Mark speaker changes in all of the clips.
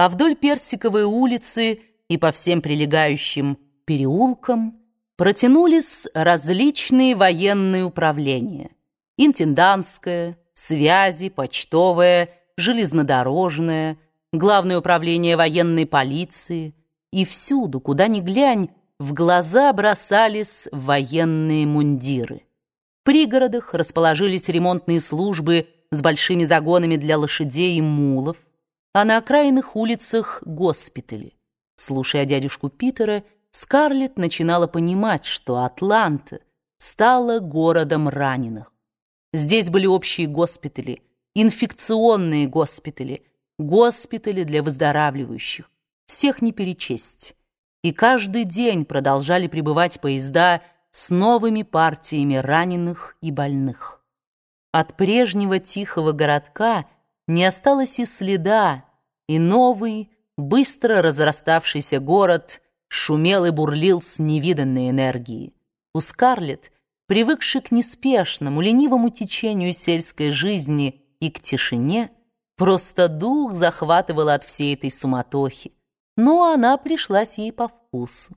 Speaker 1: а вдоль Персиковой улицы и по всем прилегающим переулкам протянулись различные военные управления. Интендантское, связи, почтовое, железнодорожное, главное управление военной полиции. И всюду, куда ни глянь, в глаза бросались военные мундиры. В пригородах расположились ремонтные службы с большими загонами для лошадей и мулов, а на окраинных улицах — госпитали. Слушая дядюшку Питера, Скарлетт начинала понимать, что Атланта стала городом раненых. Здесь были общие госпитали, инфекционные госпитали, госпитали для выздоравливающих. Всех не перечесть. И каждый день продолжали прибывать поезда с новыми партиями раненых и больных. От прежнего тихого городка не осталось и следа, и новый, быстро разраставшийся город шумел и бурлил с невиданной энергией. У Скарлетт, привыкшей к неспешному, ленивому течению сельской жизни и к тишине, просто дух захватывал от всей этой суматохи, но она пришлась ей по вкусу.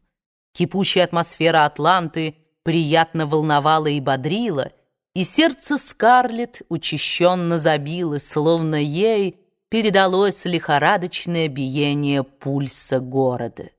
Speaker 1: Кипучая атмосфера Атланты приятно волновала и бодрила, и сердце Скарлетт учащенно забилось, словно ей передалось лихорадочное биение пульса города.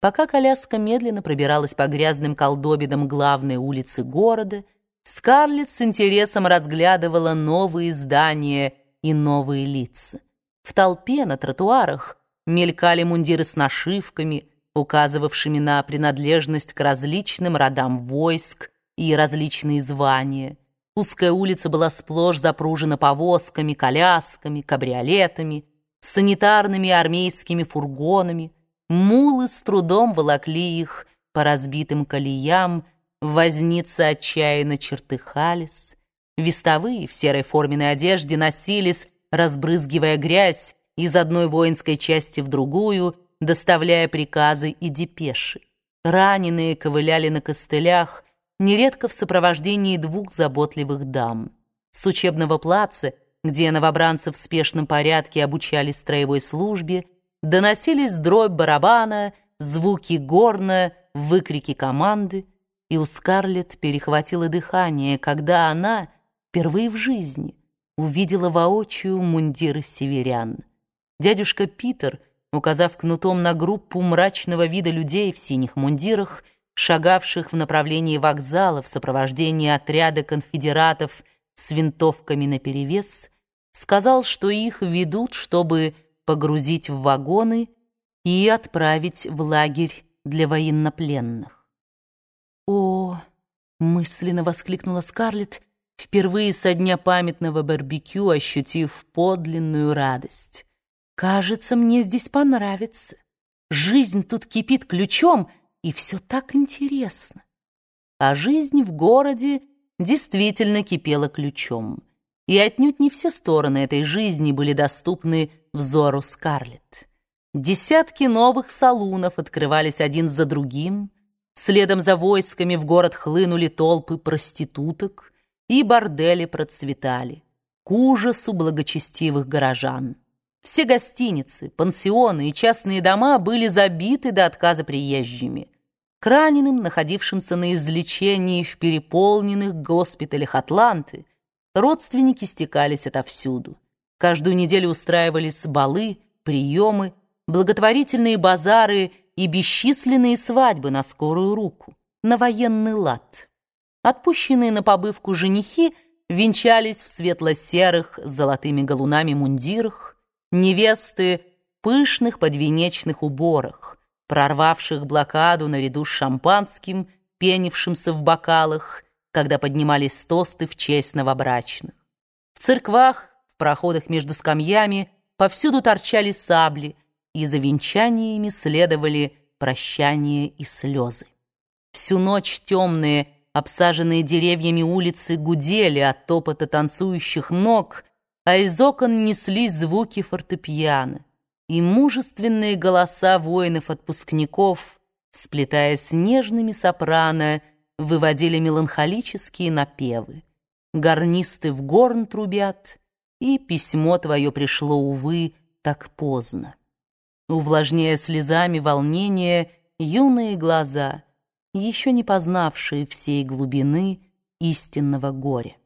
Speaker 1: Пока коляска медленно пробиралась по грязным колдобинам главной улицы города, Скарлетт с интересом разглядывала новые здания и новые лица. В толпе на тротуарах мелькали мундиры с нашивками, указывавшими на принадлежность к различным родам войск и различные звания. Узкая улица была сплошь запружена повозками, колясками, кабриолетами, санитарными армейскими фургонами. Мулы с трудом волокли их по разбитым колеям, возницы отчаянно чертыхались. Вестовые в серой форменной одежде носились, разбрызгивая грязь из одной воинской части в другую, доставляя приказы и депеши. Раненые ковыляли на костылях, нередко в сопровождении двух заботливых дам. С учебного плаца, где новобранцы в спешном порядке обучались строевой службе, доносились дробь барабана, звуки горна, выкрики команды, и у Скарлетт перехватило дыхание, когда она, впервые в жизни, увидела воочию мундиры северян. Дядюшка Питер, указав кнутом на группу мрачного вида людей в синих мундирах, шагавших в направлении вокзала в сопровождении отряда конфедератов с винтовками наперевес, сказал, что их ведут, чтобы погрузить в вагоны и отправить в лагерь для военнопленных. «О!» — мысленно воскликнула Скарлетт, впервые со дня памятного барбекю ощутив подлинную радость. «Кажется, мне здесь понравится. Жизнь тут кипит ключом — и все так интересно. А жизнь в городе действительно кипела ключом. И отнюдь не все стороны этой жизни были доступны взору Скарлетт. Десятки новых салунов открывались один за другим, следом за войсками в город хлынули толпы проституток, и бордели процветали, к ужасу благочестивых горожан. Все гостиницы, пансионы и частные дома были забиты до отказа приезжими. К раненым, находившимся на излечении в переполненных госпиталях Атланты, родственники стекались отовсюду. Каждую неделю устраивались балы, приемы, благотворительные базары и бесчисленные свадьбы на скорую руку, на военный лад. Отпущенные на побывку женихи венчались в светло-серых с золотыми галунами мундирах, невесты в пышных подвенечных уборах – прорвавших блокаду наряду с шампанским, пенившимся в бокалах, когда поднимались тосты в честь новобрачных. В церквах, в проходах между скамьями повсюду торчали сабли, и за венчаниями следовали прощания и слезы. Всю ночь темные, обсаженные деревьями улицы гудели от топота танцующих ног, а из окон неслись звуки фортепиано и мужественные голоса воинов-отпускников, сплетаясь нежными сопрано, выводили меланхолические напевы. Гарнисты в горн трубят, и письмо твое пришло, увы, так поздно. увлажняя слезами волнения юные глаза, еще не познавшие всей глубины истинного горя.